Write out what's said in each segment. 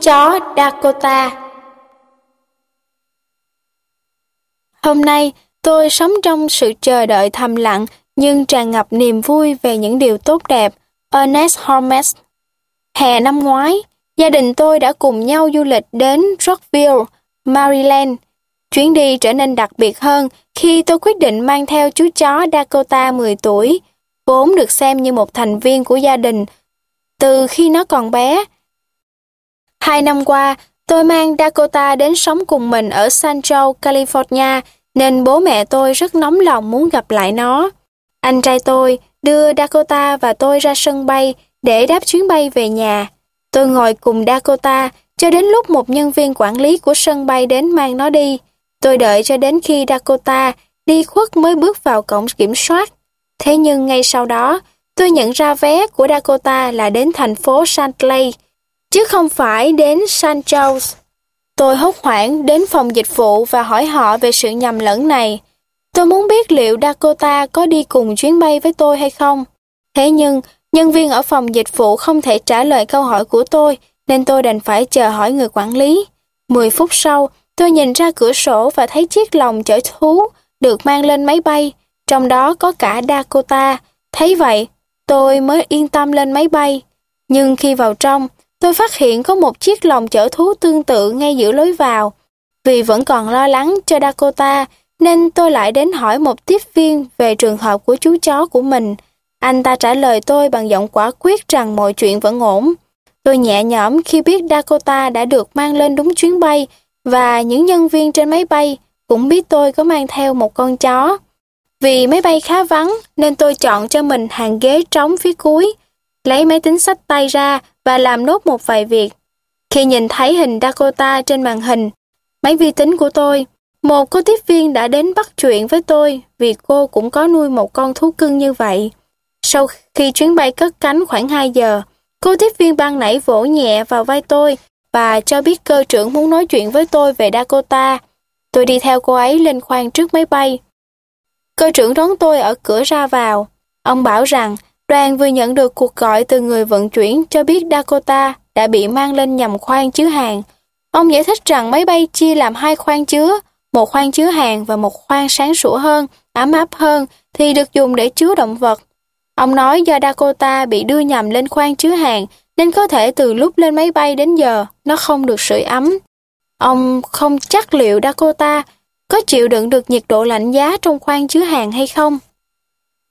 chó Dakota Hôm nay, tôi sống trong sự chờ đợi thầm lặng nhưng tràn ngập niềm vui về những điều tốt đẹp. Ernest Holmes Hè năm ngoái, gia đình tôi đã cùng nhau du lịch đến Rockville, Maryland. Chuyến đi trở nên đặc biệt hơn khi tôi quyết định mang theo chú chó Dakota 10 tuổi, vốn được xem như một thành viên của gia đình từ khi nó còn bé. Hai năm qua, tôi mang Dakota đến sống cùng mình ở San Joe, California, nên bố mẹ tôi rất nóng lòng muốn gặp lại nó. Anh trai tôi đưa Dakota và tôi ra sân bay để đáp chuyến bay về nhà. Tôi ngồi cùng Dakota cho đến lúc một nhân viên quản lý của sân bay đến mang nó đi. Tôi đợi cho đến khi Dakota đi khuất mới bước vào cổng kiểm soát. Thế nhưng ngay sau đó, tôi nhận ra vé của Dakota là đến thành phố Salt Lake, chứ không phải đến San Jose. Tôi hốt hoảng đến phòng dịch vụ và hỏi họ về sự nhầm lẫn này. Tôi muốn biết liệu Dakota có đi cùng chuyến bay với tôi hay không. Thế nhưng, nhân viên ở phòng dịch vụ không thể trả lời câu hỏi của tôi, nên tôi đành phải chờ hỏi người quản lý. Mười phút sau, tôi nhìn ra cửa sổ và thấy chiếc lồng chở thú được mang lên máy bay, trong đó có cả Dakota. Thấy vậy, tôi mới yên tâm lên máy bay. Nhưng khi vào trong, tôi phát hiện có một chiếc lồng chở thú tương tự ngay giữa lối vào. Vì vẫn còn lo lắng cho Dakota, nên tôi lại đến hỏi một tiếp viên về trường hợp của chú chó của mình. Anh ta trả lời tôi bằng giọng quả quyết rằng mọi chuyện vẫn ổn. Tôi nhẹ nhõm khi biết Dakota đã được mang lên đúng chuyến bay và những nhân viên trên máy bay cũng biết tôi có mang theo một con chó. Vì máy bay khá vắng nên tôi chọn cho mình hàng ghế trống phía cuối, lấy máy tính sách tay ra và làm nốt một vài việc. Khi nhìn thấy hình Dakota trên màn hình, máy vi tính của tôi, một cô tiếp viên đã đến bắt chuyện với tôi vì cô cũng có nuôi một con thú cưng như vậy. Sau khi chuyến bay cất cánh khoảng 2 giờ, cô tiếp viên ban nãy vỗ nhẹ vào vai tôi và cho biết cơ trưởng muốn nói chuyện với tôi về Dakota. Tôi đi theo cô ấy lên khoang trước máy bay. Cơ trưởng đón tôi ở cửa ra vào. Ông bảo rằng đoàn vừa nhận được cuộc gọi từ người vận chuyển cho biết Dakota đã bị mang lên nhầm khoang chứa hàng. Ông giải thích rằng máy bay chia làm hai khoang chứa, một khoang chứa hàng và một khoang sáng sủa hơn, ấm áp hơn thì được dùng để chứa động vật. Ông nói do Dakota bị đưa nhầm lên khoang chứa hàng nên có thể từ lúc lên máy bay đến giờ nó không được sưởi ấm. Ông không chắc liệu Dakota có chịu đựng được nhiệt độ lạnh giá trong khoang chứa hàng hay không.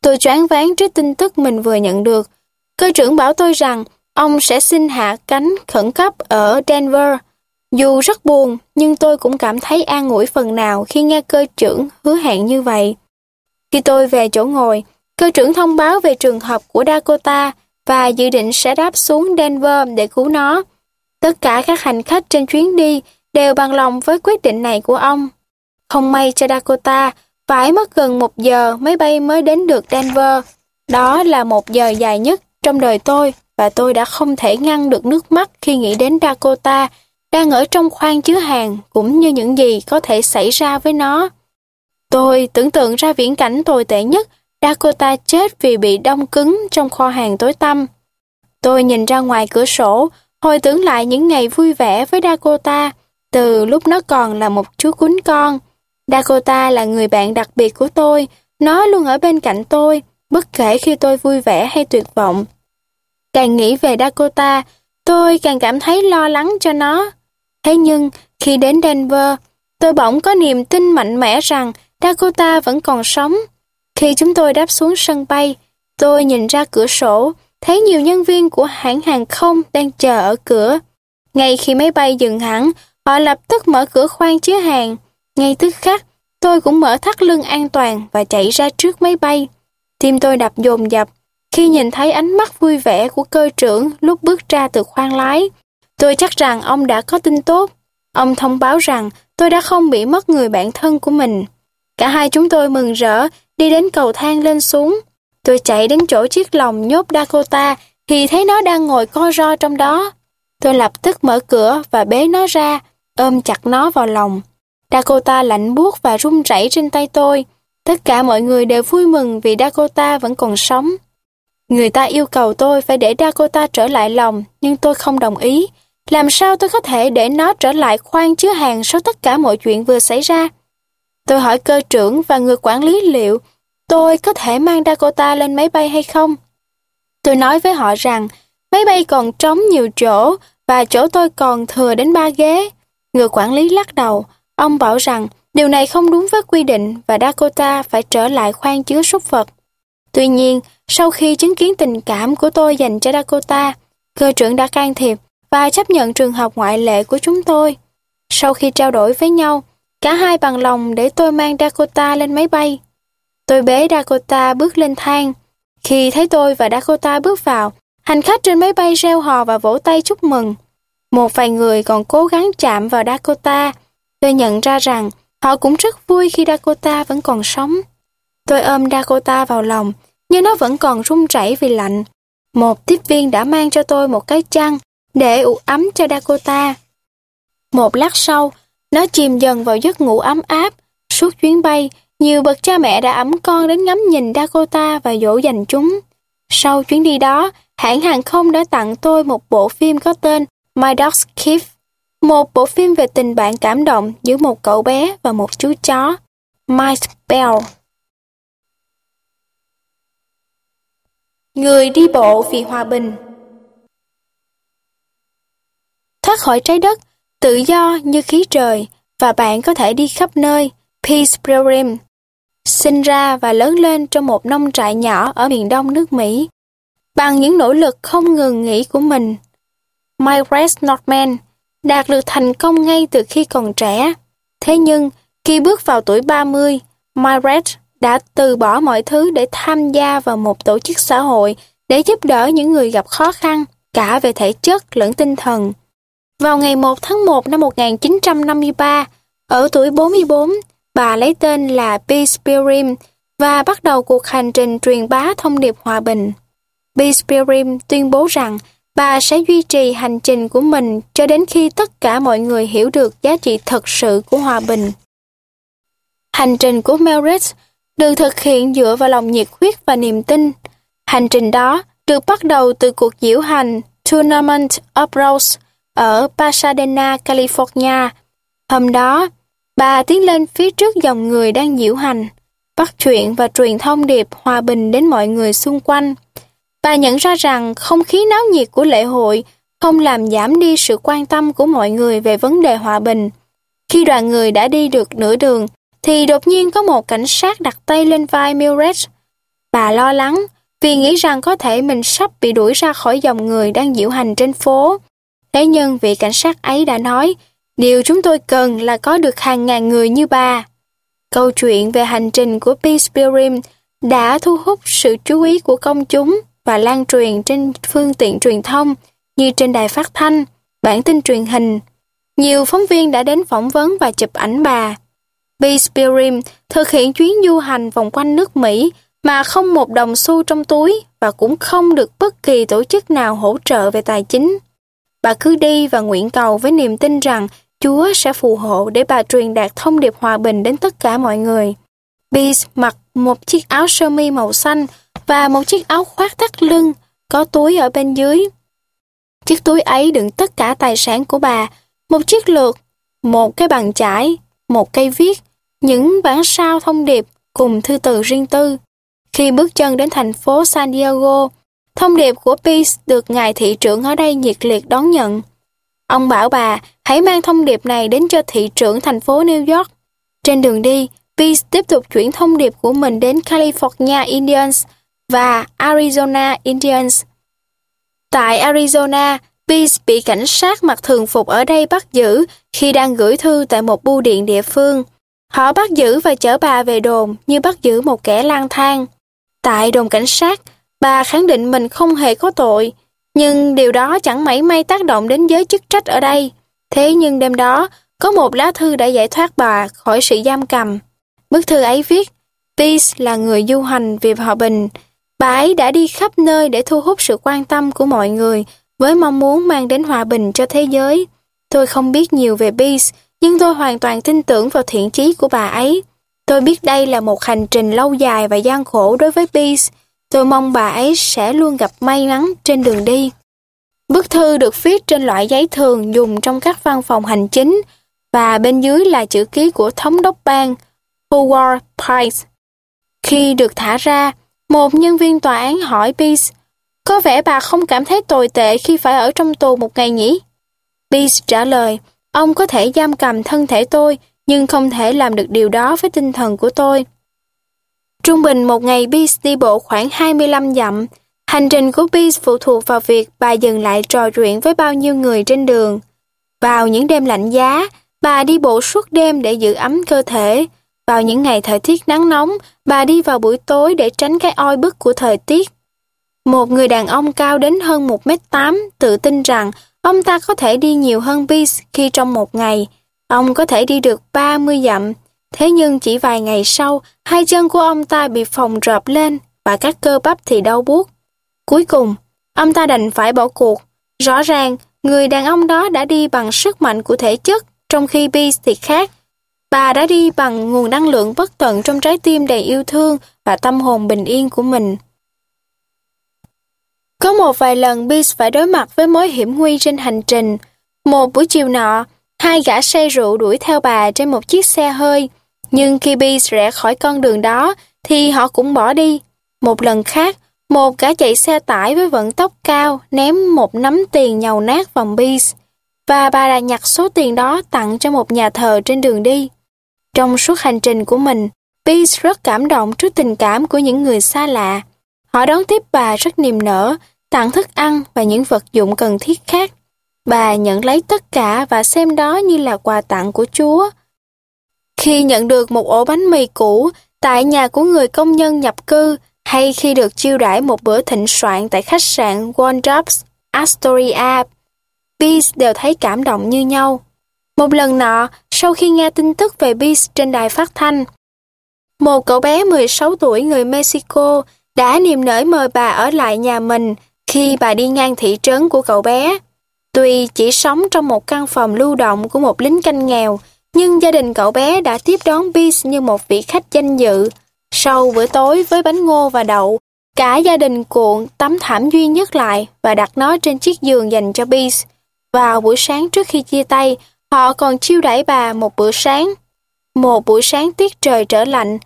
Tôi choáng váng trước tin tức mình vừa nhận được. Cơ trưởng bảo tôi rằng ông sẽ xin hạ cánh khẩn cấp ở Denver. Dù rất buồn, nhưng tôi cũng cảm thấy an ủi phần nào khi nghe cơ trưởng hứa hẹn như vậy. Khi tôi về chỗ ngồi, cơ trưởng thông báo về trường hợp của Dakota và dự định sẽ đáp xuống Denver để cứu nó. Tất cả các hành khách trên chuyến đi đều bằng lòng với quyết định này của ông. Không may cho Dakota, phải mất gần một giờ máy bay mới đến được Denver. Đó là một giờ dài nhất trong đời tôi và tôi đã không thể ngăn được nước mắt khi nghĩ đến Dakota đang ở trong khoang chứa hàng cũng như những gì có thể xảy ra với nó. Tôi tưởng tượng ra viễn cảnh tồi tệ nhất Dakota chết vì bị đông cứng trong kho hàng tối tăm. Tôi nhìn ra ngoài cửa sổ, hồi tưởng lại những ngày vui vẻ với Dakota, từ lúc nó còn là một chú cún con. Dakota là người bạn đặc biệt của tôi, nó luôn ở bên cạnh tôi, bất kể khi tôi vui vẻ hay tuyệt vọng. Càng nghĩ về Dakota, tôi càng cảm thấy lo lắng cho nó. Thế nhưng, khi đến Denver, tôi bỗng có niềm tin mạnh mẽ rằng Dakota vẫn còn sống. Khi chúng tôi đáp xuống sân bay, tôi nhìn ra cửa sổ, thấy nhiều nhân viên của hãng hàng không đang chờ ở cửa. Ngay khi máy bay dừng hẳn, họ lập tức mở cửa khoang chứa hàng. Ngay tức khắc, tôi cũng mở thắt lưng an toàn và chạy ra trước máy bay. Tim tôi đập dồn dập khi nhìn thấy ánh mắt vui vẻ của cơ trưởng lúc bước ra từ khoang lái. Tôi chắc rằng ông đã có tin tốt. Ông thông báo rằng tôi đã không bị mất người bạn thân của mình. Cả hai chúng tôi mừng rỡ đi đến cầu thang lên xuống. Tôi chạy đến chỗ chiếc lồng nhốt Dakota thì thấy nó đang ngồi co ro trong đó. Tôi lập tức mở cửa và bế nó ra, ôm chặt nó vào lòng. Dakota lạnh buốt và run rẩy trên tay tôi. Tất cả mọi người đều vui mừng vì Dakota vẫn còn sống. Người ta yêu cầu tôi phải để Dakota trở lại lòng, nhưng tôi không đồng ý. Làm sao tôi có thể để nó trở lại khoang chứa hàng sau tất cả mọi chuyện vừa xảy ra? Tôi hỏi cơ trưởng và người quản lý liệu tôi có thể mang Dakota lên máy bay hay không? Tôi nói với họ rằng máy bay còn trống nhiều chỗ và chỗ tôi còn thừa đến ba ghế. Người quản lý lắc đầu, ông bảo rằng điều này không đúng với quy định và Dakota phải trở lại khoang chứa súc vật. Tuy nhiên, sau khi chứng kiến tình cảm của tôi dành cho Dakota, cơ trưởng đã can thiệp và chấp nhận trường hợp ngoại lệ của chúng tôi. Sau khi trao đổi với nhau, cả hai bằng lòng để tôi mang Dakota lên máy bay. Tôi bế Dakota bước lên thang. Khi thấy tôi và Dakota bước vào, hành khách trên máy bay reo hò và vỗ tay chúc mừng. Một vài người còn cố gắng chạm vào Dakota. Tôi nhận ra rằng họ cũng rất vui khi Dakota vẫn còn sống. Tôi ôm Dakota vào lòng, nhưng nó vẫn còn run rẩy vì lạnh. Một tiếp viên đã mang cho tôi một cái chăn để ủ ấm cho Dakota. Một lát sau, nó chìm dần vào giấc ngủ ấm áp. Suốt chuyến bay, nhiều bậc cha mẹ đã ấm con đến ngắm nhìn Dakota và dỗ dành chúng. Sau chuyến đi đó, hãng hàng không đã tặng tôi một bộ phim có tên My Dog's Kiss, một bộ phim về tình bạn cảm động giữa một cậu bé và một chú chó, Mike Bell. Người đi bộ vì hòa bình Thoát khỏi trái đất, tự do như khí trời, và bạn có thể đi khắp nơi, Peace Pilgrim. Sinh ra và lớn lên trong một nông trại nhỏ ở miền đông nước Mỹ. Bằng những nỗ lực không ngừng nghỉ của mình, Myres Norman đạt được thành công ngay từ khi còn trẻ. Thế nhưng, khi bước vào tuổi 30, Margaret đã từ bỏ mọi thứ để tham gia vào một tổ chức xã hội để giúp đỡ những người gặp khó khăn, cả về thể chất lẫn tinh thần. Vào ngày 1 tháng 1 năm 1953, ở tuổi 44, bà lấy tên là Peace Pilgrim và bắt đầu cuộc hành trình truyền bá thông điệp hòa bình. Peace Pilgrim tuyên bố rằng bà sẽ duy trì hành trình của mình cho đến khi tất cả mọi người hiểu được giá trị thật sự của hòa bình. Hành trình của Merit được thực hiện dựa vào lòng nhiệt huyết và niềm tin. Hành trình đó được bắt đầu từ cuộc diễu hành Tournament of Rose ở Pasadena, California. Hôm đó, bà tiến lên phía trước dòng người đang diễu hành, bắt chuyện và truyền thông điệp hòa bình đến mọi người xung quanh. Bà nhận ra rằng không khí náo nhiệt của lễ hội không làm giảm đi sự quan tâm của mọi người về vấn đề hòa bình. Khi đoàn người đã đi được nửa đường, thì đột nhiên có một cảnh sát đặt tay lên vai Milred. Bà lo lắng vì nghĩ rằng có thể mình sắp bị đuổi ra khỏi dòng người đang diễu hành trên phố. Thế nhưng vị cảnh sát ấy đã nói, điều chúng tôi cần là có được hàng ngàn người như bà. Câu chuyện về hành trình của Peace Pilgrim đã thu hút sự chú ý của công chúng và lan truyền trên phương tiện truyền thông như trên đài phát thanh, bản tin truyền hình. Nhiều phóng viên đã đến phỏng vấn và chụp ảnh bà. Peace Pilgrim thực hiện chuyến du hành vòng quanh nước Mỹ mà không một đồng xu trong túi và cũng không được bất kỳ tổ chức nào hỗ trợ về tài chính. Bà cứ đi và nguyện cầu với niềm tin rằng Chúa sẽ phù hộ để bà truyền đạt thông điệp hòa bình đến tất cả mọi người. Bees mặc một chiếc áo sơ mi màu xanh và một chiếc áo khoác thắt lưng, có túi ở bên dưới. Chiếc túi ấy đựng tất cả tài sản của bà, một chiếc lược, một cái bàn chải, một cây viết, những bản sao thông điệp cùng thư từ riêng tư. Khi bước chân đến thành phố San Diego, thông điệp của Peace được ngài thị trưởng ở đây nhiệt liệt đón nhận. Ông bảo bà hãy mang thông điệp này đến cho thị trưởng thành phố New York. Trên đường đi, Peace tiếp tục chuyển thông điệp của mình đến California Indians và Arizona Indians. Tại Arizona, Peace bị cảnh sát mặc thường phục ở đây bắt giữ khi đang gửi thư tại một bưu điện địa phương. Họ bắt giữ và chở bà về đồn như bắt giữ một kẻ lang thang. Tại đồn cảnh sát, bà khẳng định mình không hề có tội, nhưng điều đó chẳng mảy may tác động đến giới chức trách ở đây. Thế nhưng đêm đó, có một lá thư đã giải thoát bà khỏi sự giam cầm. Bức thư ấy viết, Peace là người du hành vì hòa bình. Bà ấy đã đi khắp nơi để thu hút sự quan tâm của mọi người với mong muốn mang đến hòa bình cho thế giới. Tôi không biết nhiều về Peace, nhưng tôi hoàn toàn tin tưởng vào thiện chí của bà ấy. Tôi biết đây là một hành trình lâu dài và gian khổ đối với Peace. Tôi mong bà ấy sẽ luôn gặp may mắn trên đường đi. Bức thư được viết trên loại giấy thường dùng trong các văn phòng hành chính và bên dưới là chữ ký của thống đốc bang Howard Price. Khi được thả ra, một nhân viên tòa án hỏi Peace, có vẻ bà không cảm thấy tồi tệ khi phải ở trong tù một ngày nhỉ? Peace trả lời, ông có thể giam cầm thân thể tôi, nhưng không thể làm được điều đó với tinh thần của tôi. Trung bình một ngày Peace đi bộ khoảng 25 dặm. Hành trình của Peace phụ thuộc vào việc bà dừng lại trò chuyện với bao nhiêu người trên đường. Vào những đêm lạnh giá, bà đi bộ suốt đêm để giữ ấm cơ thể. Vào những ngày thời tiết nắng nóng, bà đi vào buổi tối để tránh cái oi bức của thời tiết. Một người đàn ông cao đến hơn 1m8 tự tin rằng ông ta có thể đi nhiều hơn Beast khi trong một ngày. Ông có thể đi được 30 dặm. Thế nhưng chỉ vài ngày sau, hai chân của ông ta bị phồng rộp lên và các cơ bắp thì đau buốt. Cuối cùng, ông ta đành phải bỏ cuộc. Rõ ràng, người đàn ông đó đã đi bằng sức mạnh của thể chất, trong khi Beast thì khác. Bà đã đi bằng nguồn năng lượng bất tận trong trái tim đầy yêu thương và tâm hồn bình yên của mình. Có một vài lần Beast phải đối mặt với mối hiểm nguy trên hành trình. Một buổi chiều nọ, hai gã say rượu đuổi theo bà trên một chiếc xe hơi. Nhưng khi Beast rẽ khỏi con đường đó, thì họ cũng bỏ đi. Một lần khác, một gã chạy xe tải với vận tốc cao ném một nắm tiền nhầu nát vào Beast. Và bà đã nhặt số tiền đó tặng cho một nhà thờ trên đường đi. Trong suốt hành trình của mình, Peace rất cảm động trước tình cảm của những người xa lạ. Họ đón tiếp bà rất niềm nở, tặng thức ăn và những vật dụng cần thiết khác. Bà nhận lấy tất cả và xem đó như là quà tặng của Chúa. Khi nhận được một ổ bánh mì cũ tại nhà của người công nhân nhập cư hay khi được chiêu đãi một bữa thịnh soạn tại khách sạn Wondrops Astoria, Peace đều thấy cảm động như nhau. Một lần nọ, sau khi nghe tin tức về Beast trên đài phát thanh, một cậu bé 16 tuổi người Mexico đã niềm nở mời bà ở lại nhà mình khi bà đi ngang thị trấn của cậu bé. Tuy chỉ sống trong một căn phòng lưu động của một lính canh nghèo, nhưng gia đình cậu bé đã tiếp đón Beast như một vị khách danh dự. Sau bữa tối với bánh ngô và đậu, cả gia đình cuộn tấm thảm duy nhất lại và đặt nó trên chiếc giường dành cho Beast. Vào buổi sáng trước khi chia tay, họ còn chiêu đãi bà một bữa sáng. Một buổi sáng tiết trời trở lạnh,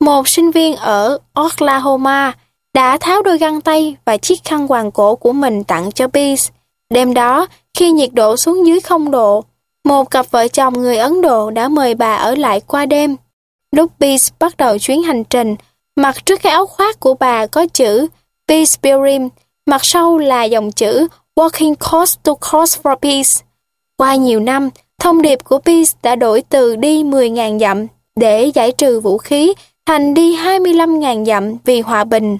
một sinh viên ở Oklahoma đã tháo đôi găng tay và chiếc khăn quàng cổ của mình tặng cho Peace. Đêm đó, khi nhiệt độ xuống dưới không độ, một cặp vợ chồng người Ấn Độ đã mời bà ở lại qua đêm. Lúc Peace bắt đầu chuyến hành trình, mặt trước cái áo khoác của bà có chữ Peace Pilgrim, mặt sau là dòng chữ Walking Coast to Coast for Peace. Qua nhiều năm, thông điệp của Peace đã đổi từ đi 10.000 dặm để giải trừ vũ khí thành đi 25.000 dặm vì hòa bình.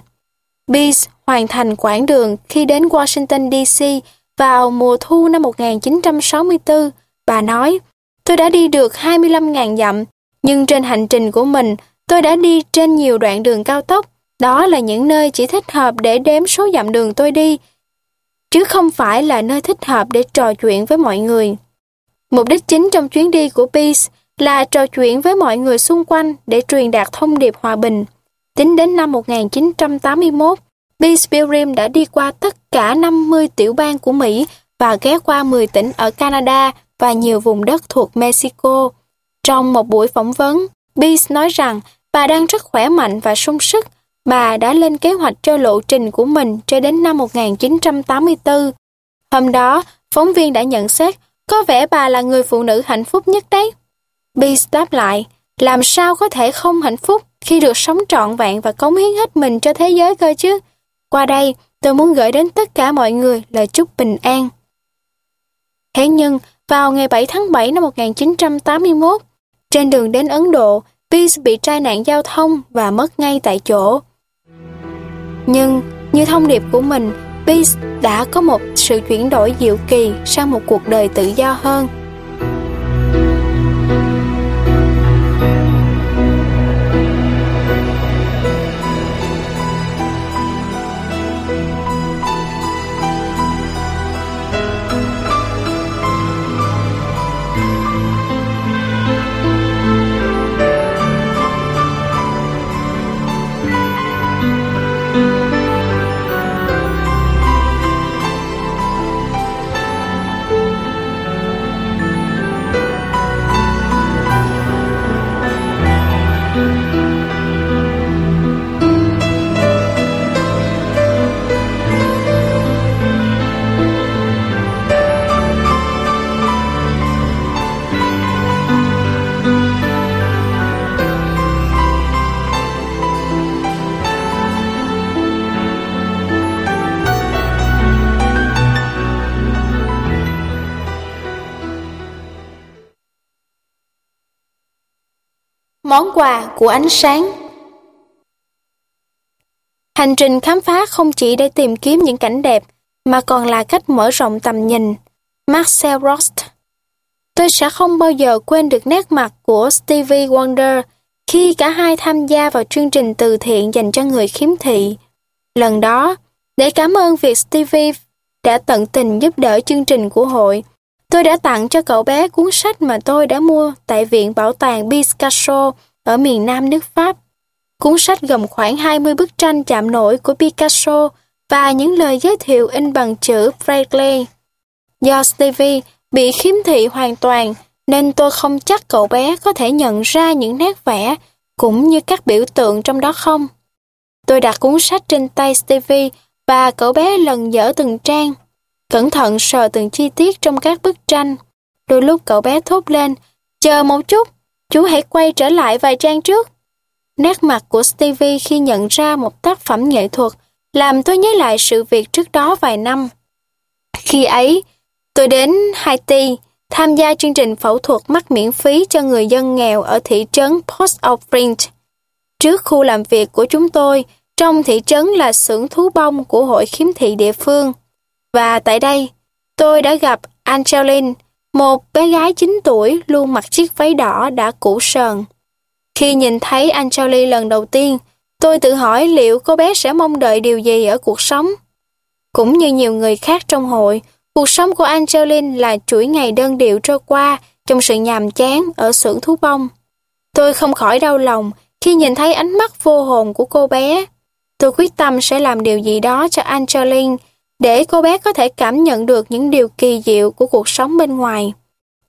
Peace hoàn thành quãng đường khi đến Washington DC vào mùa thu năm 1964. Bà nói, tôi đã đi được 25.000 dặm, nhưng trên hành trình của mình, tôi đã đi trên nhiều đoạn đường cao tốc. Đó là những nơi chỉ thích hợp để đếm số dặm đường tôi đi, chứ không phải là nơi thích hợp để trò chuyện với mọi người. Mục đích chính trong chuyến đi của Peace là trò chuyện với mọi người xung quanh để truyền đạt thông điệp hòa bình. Tính đến năm 1981, Peace Pilgrim đã đi qua tất cả 50 tiểu bang của Mỹ và ghé qua 10 tỉnh ở Canada và nhiều vùng đất thuộc Mexico. Trong một buổi phỏng vấn, Peace nói rằng bà đang rất khỏe mạnh và sung sức. Bà đã lên kế hoạch cho lộ trình của mình cho đến năm 1984. Hôm đó, phóng viên đã nhận xét có vẻ bà là người phụ nữ hạnh phúc nhất đấy. Peace đáp lại, làm sao có thể không hạnh phúc khi được sống trọn vẹn và cống hiến hết mình cho thế giới cơ chứ? Qua đây, tôi muốn gửi đến tất cả mọi người lời chúc bình an. Thế nhưng, vào ngày 7 tháng 7 năm 1981, trên đường đến Ấn Độ, Peace bị tai nạn giao thông và mất ngay tại chỗ. Nhưng, như thông điệp của mình, Peace đã có một sự chuyển đổi diệu kỳ sang một cuộc đời tự do hơn. Của ánh sáng Hành trình khám phá không chỉ để tìm kiếm những cảnh đẹp, mà còn là cách mở rộng tầm nhìn. Marcel Rost Tôi sẽ không bao giờ quên được nét mặt của Stevie Wonder khi cả hai tham gia vào chương trình từ thiện dành cho người khiếm thị. Lần đó, để cảm ơn việc Stevie đã tận tình giúp đỡ chương trình của hội, tôi đã tặng cho cậu bé cuốn sách mà tôi đã mua tại Viện Bảo tàng Picasso ở miền Nam nước Pháp. Cuốn sách gồm khoảng 20 bức tranh chạm nổi của Picasso và những lời giới thiệu in bằng chữ Braille. Do Stevie bị khiếm thị hoàn toàn nên tôi không chắc cậu bé có thể nhận ra những nét vẽ cũng như các biểu tượng trong đó không. Tôi đặt cuốn sách trên tay Stevie và cậu bé lần dở từng trang, cẩn thận sờ từng chi tiết trong các bức tranh. Đôi lúc cậu bé thốt lên, chờ một chút, chú hãy quay trở lại vài trang trước. Nét mặt của Stevie khi nhận ra một tác phẩm nghệ thuật làm tôi nhớ lại sự việc trước đó vài năm. Khi ấy, tôi đến Haiti tham gia chương trình phẫu thuật mắt miễn phí cho người dân nghèo ở thị trấn Port-au-Prince. Trước khu làm việc của chúng tôi, trong thị trấn là xưởng thú bông của hội khiếm thị địa phương. Và tại đây, tôi đã gặp Angeline, một bé gái 9 tuổi luôn mặc chiếc váy đỏ đã cũ sờn. Khi nhìn thấy Angeline lần đầu tiên, tôi tự hỏi liệu cô bé sẽ mong đợi điều gì ở cuộc sống. Cũng như nhiều người khác trong hội, cuộc sống của Angeline là chuỗi ngày đơn điệu trôi qua trong sự nhàm chán ở xưởng thú bông. Tôi không khỏi đau lòng khi nhìn thấy ánh mắt vô hồn của cô bé. Tôi quyết tâm sẽ làm điều gì đó cho Angeline để cô bé có thể cảm nhận được những điều kỳ diệu của cuộc sống bên ngoài.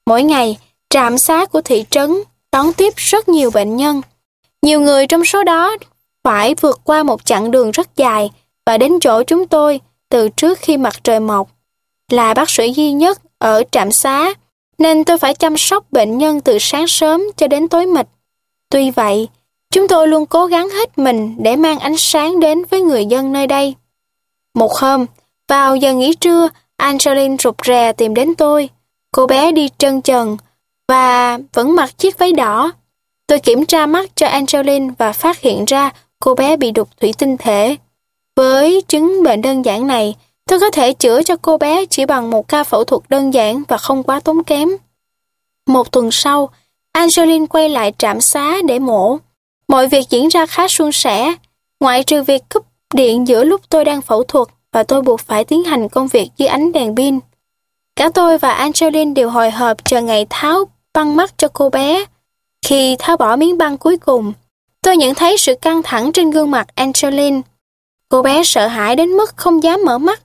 Mỗi ngày, trạm xá của thị trấn đón tiếp rất nhiều bệnh nhân. Nhiều người trong số đó phải vượt qua một chặng đường rất dài và đến chỗ chúng tôi từ trước khi mặt trời mọc. Là bác sĩ duy nhất ở trạm xá, nên tôi phải chăm sóc bệnh nhân từ sáng sớm cho đến tối mịt. Tuy vậy, chúng tôi luôn cố gắng hết mình để mang ánh sáng đến với người dân nơi đây. Một hôm, vào giờ nghỉ trưa, Angeline rụt rè tìm đến tôi. Cô bé đi chân trần, và vẫn mặc chiếc váy đỏ. Tôi kiểm tra mắt cho Angeline và phát hiện ra cô bé bị đục thủy tinh thể. Với chứng bệnh đơn giản này, tôi có thể chữa cho cô bé chỉ bằng một ca phẫu thuật đơn giản và không quá tốn kém. Một tuần sau, Angeline quay lại trạm xá để mổ. Mọi việc diễn ra khá suôn sẻ, ngoại trừ việc cúp điện giữa lúc tôi đang phẫu thuật và tôi buộc phải tiến hành công việc dưới ánh đèn pin. Cả tôi và Angeline đều hồi hộp chờ ngày tháo băng mắt cho cô bé. Khi tháo bỏ miếng băng cuối cùng, tôi nhận thấy sự căng thẳng trên gương mặt Angeline. Cô bé sợ hãi đến mức không dám mở mắt.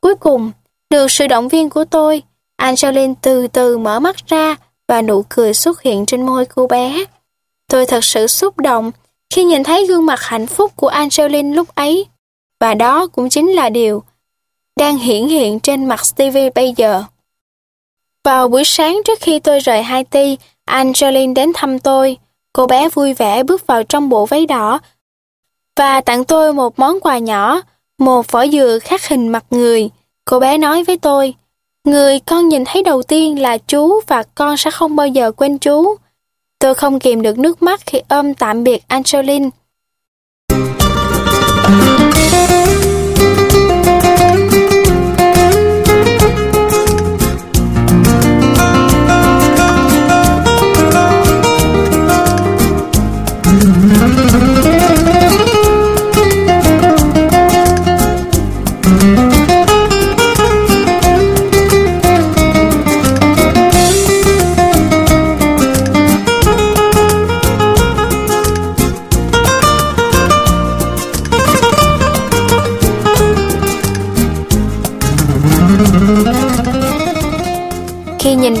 Cuối cùng, được sự động viên của tôi, Angeline từ từ mở mắt ra và nụ cười xuất hiện trên môi cô bé. Tôi thật sự xúc động khi nhìn thấy gương mặt hạnh phúc của Angeline lúc ấy. Và đó cũng chính là điều đang hiển hiện trên mặt Stevie bây giờ. Vào buổi sáng trước khi tôi rời Haiti, Angeline đến thăm tôi. Cô bé vui vẻ bước vào trong bộ váy đỏ và tặng tôi một món quà nhỏ, một vỏ dừa khắc hình mặt người. Cô bé nói với tôi, người con nhìn thấy đầu tiên là chú và con sẽ không bao giờ quên chú. Tôi không kìm được nước mắt khi ôm tạm biệt Angeline.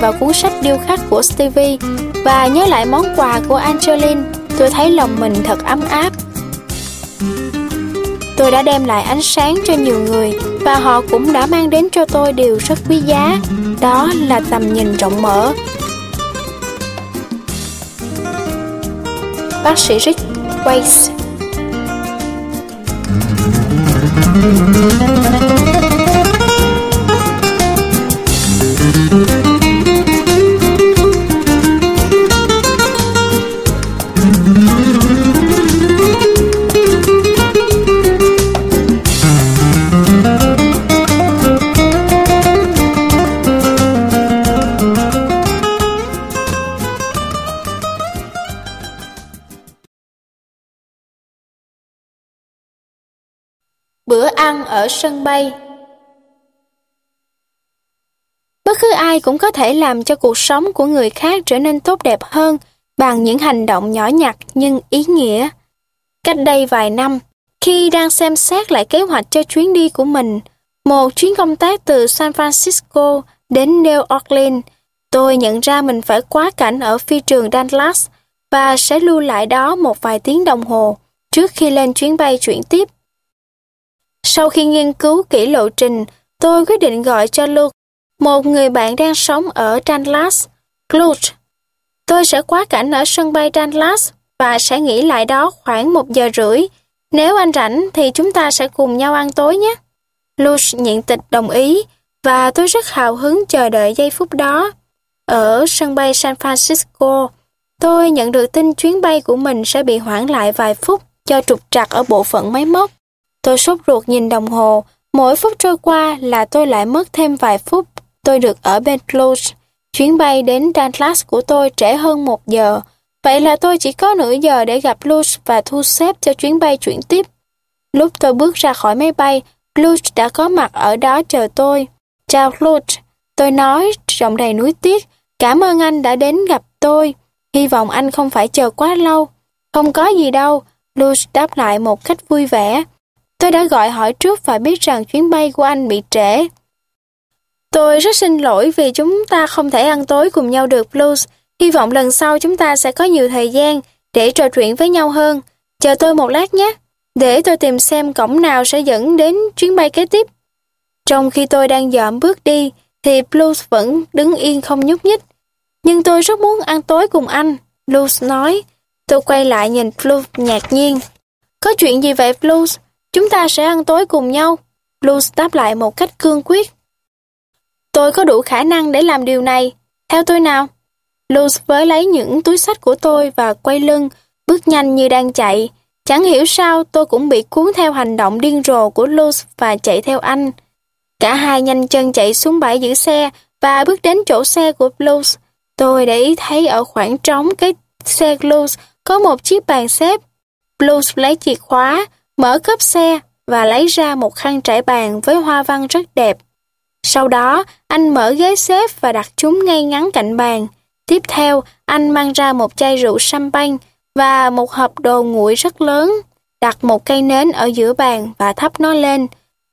Vào cuốn sách điêu khắc của Stevie và nhớ lại món quà của Angeline, tôi thấy lòng mình thật ấm áp. Tôi đã đem lại ánh sáng cho nhiều người và họ cũng đã mang đến cho tôi điều rất quý giá, đó là tầm nhìn rộng mở. Bác sĩ Rick Weiss ăn ở sân bay. Bất cứ ai cũng có thể làm cho cuộc sống của người khác trở nên tốt đẹp hơn bằng những hành động nhỏ nhặt nhưng ý nghĩa. Cách đây vài năm, khi đang xem xét lại kế hoạch cho chuyến đi của mình, một chuyến công tác từ San Francisco đến New Orleans, tôi nhận ra mình phải quá cảnh ở phi trường Dallas và sẽ lưu lại đó một vài tiếng đồng hồ trước khi lên chuyến bay chuyển tiếp. Sau khi nghiên cứu kỹ lộ trình, tôi quyết định gọi cho Luke, một người bạn đang sống ở Dallas, Clutch. Tôi sẽ quá cảnh ở sân bay Dallas và sẽ nghỉ lại đó khoảng một giờ rưỡi. Nếu anh rảnh thì chúng ta sẽ cùng nhau ăn tối nhé. Luke nhận tịch đồng ý và tôi rất hào hứng chờ đợi giây phút đó. Ở sân bay San Francisco, tôi nhận được tin chuyến bay của mình sẽ bị hoãn lại vài phút do trục trặc ở bộ phận máy móc. Tôi sốt ruột nhìn đồng hồ, mỗi phút trôi qua là tôi lại mất thêm vài phút. Tôi được ở bên Cluj. Chuyến bay đến Dallas của tôi trễ hơn một giờ. Vậy là tôi chỉ có nửa giờ để gặp Luz và thu xếp cho chuyến bay chuyển tiếp. Lúc tôi bước ra khỏi máy bay, Luz đã có mặt ở đó chờ tôi. Chào Luz, tôi nói giọng đầy nuối tiếc. Cảm ơn anh đã đến gặp tôi. Hy vọng anh không phải chờ quá lâu. Không có gì đâu, Luz đáp lại một cách vui vẻ. Tôi đã gọi hỏi trước và biết rằng chuyến bay của anh bị trễ. Tôi rất xin lỗi vì chúng ta không thể ăn tối cùng nhau được Blues. Hy vọng lần sau chúng ta sẽ có nhiều thời gian để trò chuyện với nhau hơn. Chờ tôi một lát nhé, để tôi tìm xem cổng nào sẽ dẫn đến chuyến bay kế tiếp. Trong khi tôi đang dọn bước đi, thì Blues vẫn đứng yên không nhúc nhích. Nhưng tôi rất muốn ăn tối cùng anh, Blues nói. Tôi quay lại nhìn Blues ngạc nhiên. Có chuyện gì vậy Blues? Chúng ta sẽ ăn tối cùng nhau. Blues đáp lại một cách cương quyết. Tôi có đủ khả năng để làm điều này. Theo tôi nào. Blues với lấy những túi sách của tôi và quay lưng, bước nhanh như đang chạy. Chẳng hiểu sao tôi cũng bị cuốn theo hành động điên rồ của Luz và chạy theo anh. Cả hai nhanh chân chạy xuống bãi giữ xe và bước đến chỗ xe của Blues. Tôi để ý thấy ở khoảng trống cái xe Blues có một chiếc bàn xếp. Blues lấy chìa khóa, mở cốp xe và lấy ra một khăn trải bàn với hoa văn rất đẹp. Sau đó, anh mở ghế xếp và đặt chúng ngay ngắn cạnh bàn. Tiếp theo, anh mang ra một chai rượu champagne và một hộp đồ nguội rất lớn, đặt một cây nến ở giữa bàn và thắp nó lên.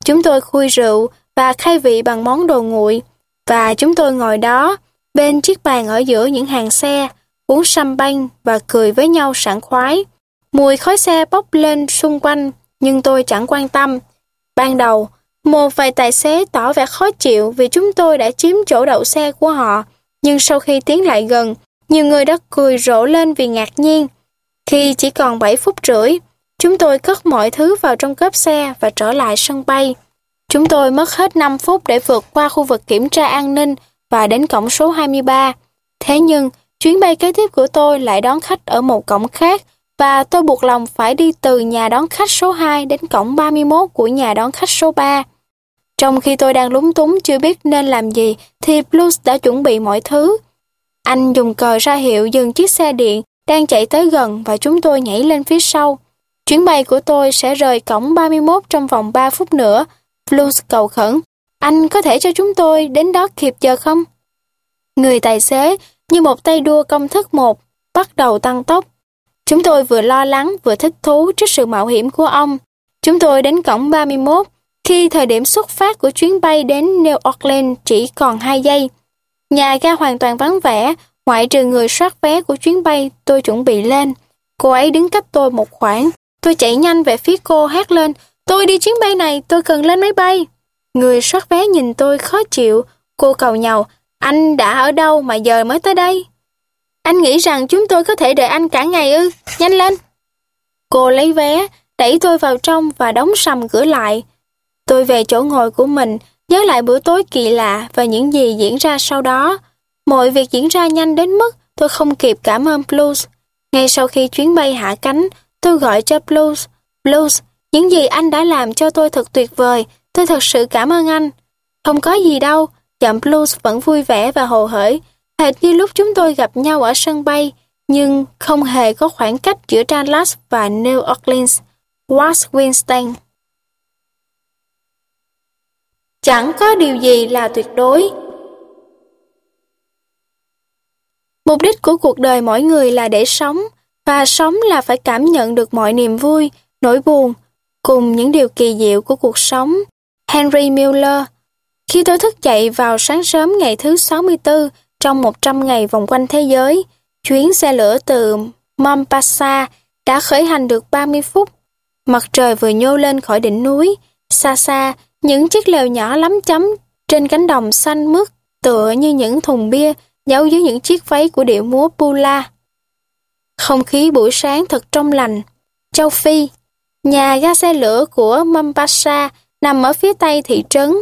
Chúng tôi khui rượu và khai vị bằng món đồ nguội, và chúng tôi ngồi đó, bên chiếc bàn ở giữa những hàng xe, uống champagne và cười với nhau sảng khoái. Mùi khói xe bốc lên xung quanh, nhưng tôi chẳng quan tâm. Ban đầu, một vài tài xế tỏ vẻ khó chịu vì chúng tôi đã chiếm chỗ đậu xe của họ, nhưng sau khi tiến lại gần, nhiều người đã cười rộ lên vì ngạc nhiên. Khi chỉ còn 7 phút rưỡi, chúng tôi cất mọi thứ vào trong cốp xe và trở lại sân bay. Chúng tôi mất hết 5 phút để vượt qua khu vực kiểm tra an ninh và đến cổng số 23. Thế nhưng, chuyến bay kế tiếp của tôi lại đón khách ở một cổng khác và tôi buộc lòng phải đi từ nhà đón khách số 2 đến cổng 31 của nhà đón khách số 3. Trong khi tôi đang lúng túng chưa biết nên làm gì, thì Blues đã chuẩn bị mọi thứ. Anh dùng cờ ra hiệu dừng chiếc xe điện đang chạy tới gần và chúng tôi nhảy lên phía sau. Chuyến bay của tôi sẽ rời cổng 31 trong vòng 3 phút nữa. Blues cầu khẩn. Anh có thể cho chúng tôi đến đó kịp giờ không? Người tài xế như một tay đua công thức một bắt đầu tăng tốc. Chúng tôi vừa lo lắng vừa thích thú trước sự mạo hiểm của ông. Chúng tôi đến cổng 31 khi thời điểm xuất phát của chuyến bay đến New Orleans chỉ còn 2 giây. Nhà ga hoàn toàn vắng vẻ, ngoại trừ người soát vé của chuyến bay tôi chuẩn bị lên. Cô ấy đứng cách tôi một khoảng. Tôi chạy nhanh về phía cô hát lên, tôi đi chuyến bay này, tôi cần lên máy bay. Người soát vé nhìn tôi khó chịu, cô cầu nhau, anh đã ở đâu mà giờ mới tới đây? Anh nghĩ rằng chúng tôi có thể đợi anh cả ngày ư, nhanh lên. Cô lấy vé, đẩy tôi vào trong và đóng sầm cửa lại. Tôi về chỗ ngồi của mình, nhớ lại bữa tối kỳ lạ và những gì diễn ra sau đó. Mọi việc diễn ra nhanh đến mức tôi không kịp cảm ơn Blues. Ngay sau khi chuyến bay hạ cánh, tôi gọi cho Blues. Blues, những gì anh đã làm cho tôi thật tuyệt vời, tôi thật sự cảm ơn anh. Không có gì đâu, giọng Blues vẫn vui vẻ và hồ hởi, hệt như lúc chúng tôi gặp nhau ở sân bay, nhưng không hề có khoảng cách giữa Dallas và New Orleans. West Winston Chẳng có điều gì là tuyệt đối. Mục đích của cuộc đời mỗi người là để sống, và sống là phải cảm nhận được mọi niềm vui, nỗi buồn, cùng những điều kỳ diệu của cuộc sống. Henry Miller Khi tôi thức dậy vào sáng sớm ngày thứ 64 trong 100 ngày vòng quanh thế giới, chuyến xe lửa từ Mombasa đã khởi hành được 30 phút. Mặt trời vừa nhô lên khỏi đỉnh núi, xa xa, những chiếc lều nhỏ lắm chấm trên cánh đồng xanh mướt tựa như những thùng bia giấu dưới những chiếc váy của điệu múa Pula. Không khí buổi sáng thật trong lành. Châu Phi, nhà ga xe lửa của Mombasa nằm ở phía tây thị trấn,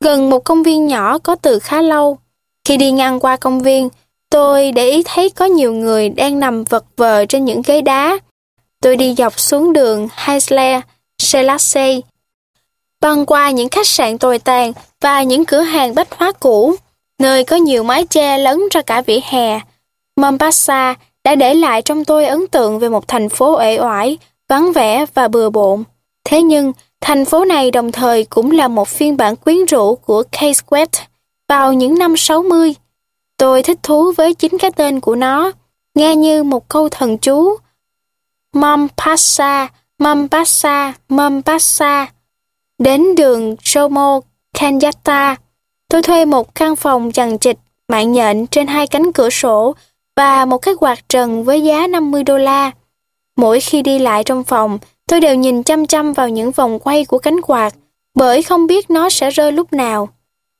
gần một công viên nhỏ có từ khá lâu. Khi đi ngang qua công viên, tôi để ý thấy có nhiều người đang nằm vật vờ trên những ghế đá. Tôi đi dọc xuống đường Haisle, Selassie, băng qua những khách sạn tồi tàn và những cửa hàng bách hóa cũ, nơi có nhiều mái che lấn ra cả vỉa hè. Mombasa đã để lại trong tôi ấn tượng về một thành phố uể oải, vắng vẻ và bừa bộn. Thế nhưng, thành phố này đồng thời cũng là một phiên bản quyến rũ của Case West vào những năm 60. Tôi thích thú với chính cái tên của nó, nghe như một câu thần chú. Mombasa, Mombasa, Mombasa. Đến đường Jomo Kenyatta, tôi thuê một căn phòng chằng chịt, mạng nhện trên hai cánh cửa sổ và một cái quạt trần với giá 50 đô la. Mỗi khi đi lại trong phòng, tôi đều nhìn chăm chăm vào những vòng quay của cánh quạt, bởi không biết nó sẽ rơi lúc nào.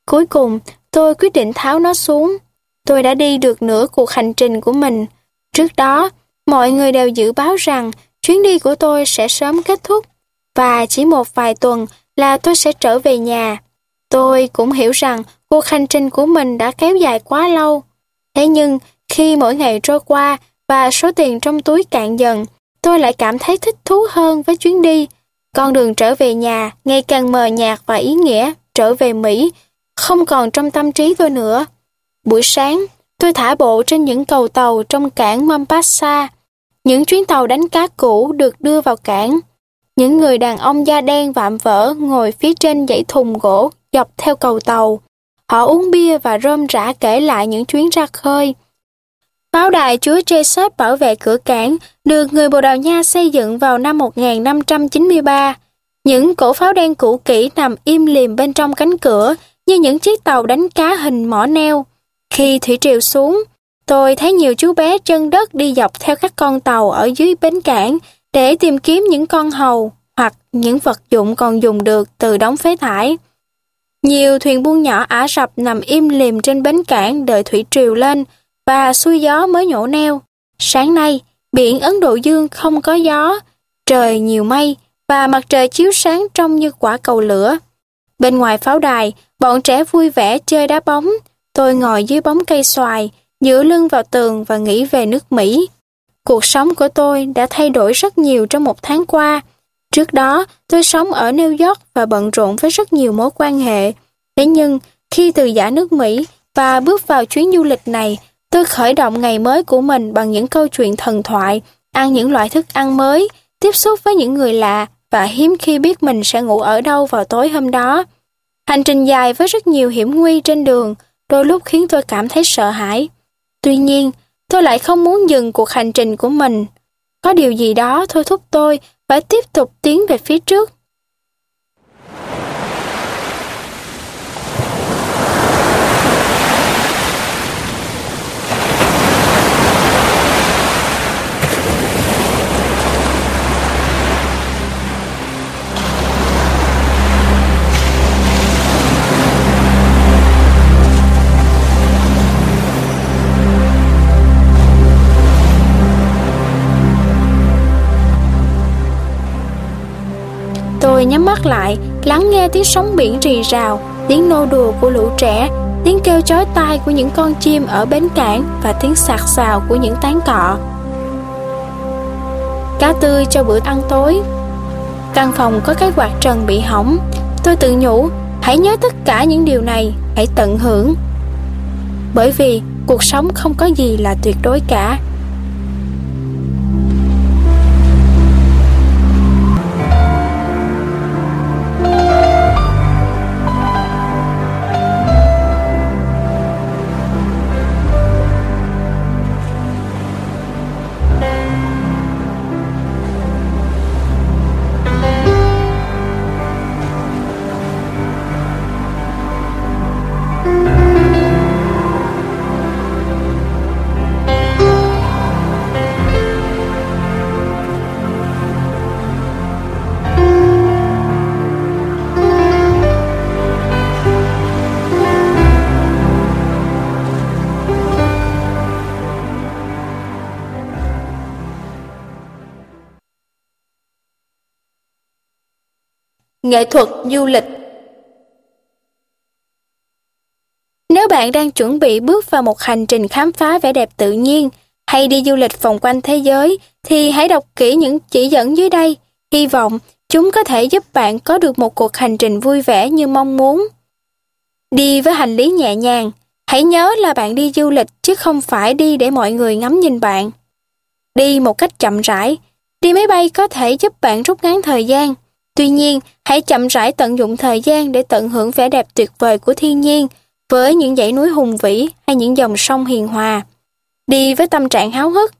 Cuối cùng, tôi quyết định tháo nó xuống. Tôi đã đi được nửa cuộc hành trình của mình. Trước đó, mọi người đều dự báo rằng chuyến đi của tôi sẽ sớm kết thúc và chỉ một vài tuần là tôi sẽ trở về nhà. Tôi cũng hiểu rằng cuộc hành trình của mình đã kéo dài quá lâu. Thế nhưng, khi mỗi ngày trôi qua và số tiền trong túi cạn dần, tôi lại cảm thấy thích thú hơn với chuyến đi. Con đường trở về nhà ngày càng mờ nhạt và ý nghĩa trở về Mỹ, không còn trong tâm trí tôi nữa. Buổi sáng, tôi thả bộ trên những cầu tàu trong cảng Mombasa. Những chuyến tàu đánh cá cũ được đưa vào cảng. Những người đàn ông da đen vạm vỡ ngồi phía trên dãy thùng gỗ dọc theo cầu tàu. Họ uống bia và rơm rã kể lại những chuyến ra khơi. Pháo đài Chúa Jesus bảo vệ cửa cảng được người Bồ Đào Nha xây dựng vào năm 1593. Những cổ pháo đen cũ kỹ nằm im lìm bên trong cánh cửa như những chiếc tàu đánh cá hình mỏ neo. Khi thủy triều xuống, tôi thấy nhiều chú bé chân đất đi dọc theo các con tàu ở dưới bến cảng để tìm kiếm những con hầu hoặc những vật dụng còn dùng được từ đống phế thải. Nhiều thuyền buôn nhỏ Ả Rập nằm im lìm trên bến cảng đợi thủy triều lên và xuôi gió mới nhổ neo. Sáng nay, biển Ấn Độ Dương không có gió, trời nhiều mây và mặt trời chiếu sáng trông như quả cầu lửa. Bên ngoài pháo đài, bọn trẻ vui vẻ chơi đá bóng. Tôi ngồi dưới bóng cây xoài, dựa lưng vào tường và nghĩ về nước Mỹ. Cuộc sống của tôi đã thay đổi rất nhiều trong một tháng qua. Trước đó, tôi sống ở New York và bận rộn với rất nhiều mối quan hệ. Thế nhưng, khi từ giả nước Mỹ và bước vào chuyến du lịch này, tôi khởi động ngày mới của mình bằng những câu chuyện thần thoại, ăn những loại thức ăn mới, tiếp xúc với những người lạ và hiếm khi biết mình sẽ ngủ ở đâu vào tối hôm đó. Hành trình dài với rất nhiều hiểm nguy trên đường, đôi lúc khiến tôi cảm thấy sợ hãi. Tuy nhiên, tôi lại không muốn dừng cuộc hành trình của mình. Có điều gì đó thôi thúc tôi phải tiếp tục tiến về phía trước. Nhắm mắt lại, lắng nghe tiếng sóng biển rì rào, tiếng nô đùa của lũ trẻ, tiếng kêu chói tai của những con chim ở bến cảng và tiếng sạc xào của những tán cọ. Cá tươi cho bữa ăn tối. Căn phòng có cái quạt trần bị hỏng. Tôi tự nhủ, hãy nhớ tất cả những điều này, hãy tận hưởng. Bởi vì cuộc sống không có gì là tuyệt đối cả. Nghệ thuật du lịch Nếu bạn đang chuẩn bị bước vào một hành trình khám phá vẻ đẹp tự nhiên hay đi du lịch vòng quanh thế giới thì hãy đọc kỹ những chỉ dẫn dưới đây. Hy vọng chúng có thể giúp bạn có được một cuộc hành trình vui vẻ như mong muốn. Đi với hành lý nhẹ nhàng, hãy nhớ là bạn đi du lịch chứ không phải đi để mọi người ngắm nhìn bạn. Đi một cách chậm rãi, đi máy bay có thể giúp bạn rút ngắn thời gian. Tuy nhiên, hãy chậm rãi tận dụng thời gian để tận hưởng vẻ đẹp tuyệt vời của thiên nhiên với những dãy núi hùng vĩ hay những dòng sông hiền hòa. Đi với tâm trạng háo hức.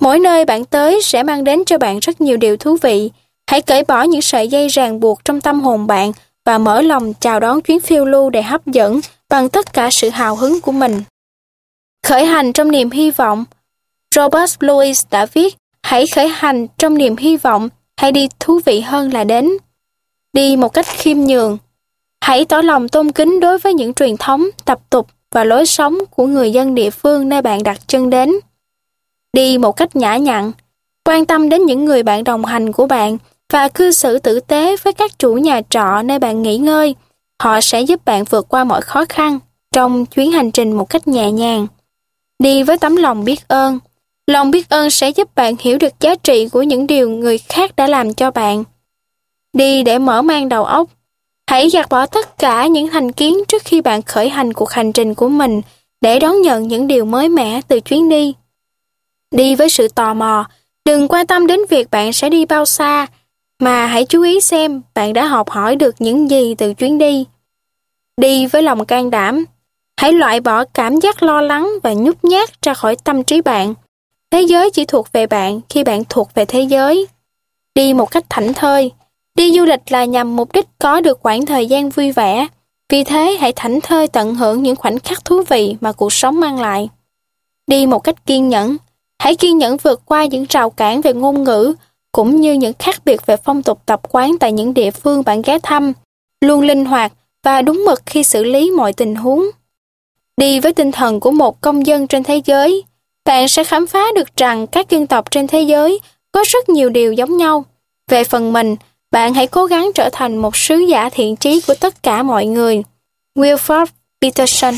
Mỗi nơi bạn tới sẽ mang đến cho bạn rất nhiều điều thú vị. Hãy cởi bỏ những sợi dây ràng buộc trong tâm hồn bạn và mở lòng chào đón chuyến phiêu lưu đầy hấp dẫn bằng tất cả sự hào hứng của mình. Khởi hành trong niềm hy vọng Robert Louis đã viết Hãy khởi hành trong niềm hy vọng, hãy đi thú vị hơn là đến. Đi một cách khiêm nhường. Hãy tỏ lòng tôn kính đối với những truyền thống, tập tục và lối sống của người dân địa phương nơi bạn đặt chân đến. Đi một cách nhã nhặn, quan tâm đến những người bạn đồng hành của bạn và cư xử tử tế với các chủ nhà trọ nơi bạn nghỉ ngơi. Họ sẽ giúp bạn vượt qua mọi khó khăn trong chuyến hành trình một cách nhẹ nhàng. Đi với tấm lòng biết ơn. Lòng biết ơn sẽ giúp bạn hiểu được giá trị của những điều người khác đã làm cho bạn. Đi để mở mang đầu óc. Hãy gạt bỏ tất cả những thành kiến trước khi bạn khởi hành cuộc hành trình của mình để đón nhận những điều mới mẻ từ chuyến đi. Đi với sự tò mò, đừng quan tâm đến việc bạn sẽ đi bao xa, mà hãy chú ý xem bạn đã học hỏi được những gì từ chuyến đi. Đi với lòng can đảm, hãy loại bỏ cảm giác lo lắng và nhút nhát ra khỏi tâm trí bạn. Thế giới chỉ thuộc về bạn khi bạn thuộc về thế giới. Đi một cách thảnh thơi. Đi du lịch là nhằm mục đích có được khoảng thời gian vui vẻ. Vì thế hãy thảnh thơi tận hưởng những khoảnh khắc thú vị mà cuộc sống mang lại. Đi một cách kiên nhẫn. Hãy kiên nhẫn vượt qua những rào cản về ngôn ngữ, cũng như những khác biệt về phong tục tập quán tại những địa phương bạn ghé thăm, luôn linh hoạt và đúng mực khi xử lý mọi tình huống. Đi với tinh thần của một công dân trên thế giới, bạn sẽ khám phá được rằng các dân tộc trên thế giới có rất nhiều điều giống nhau. Về phần mình, bạn hãy cố gắng trở thành một sứ giả thiện trí của tất cả mọi người. Wilford Peterson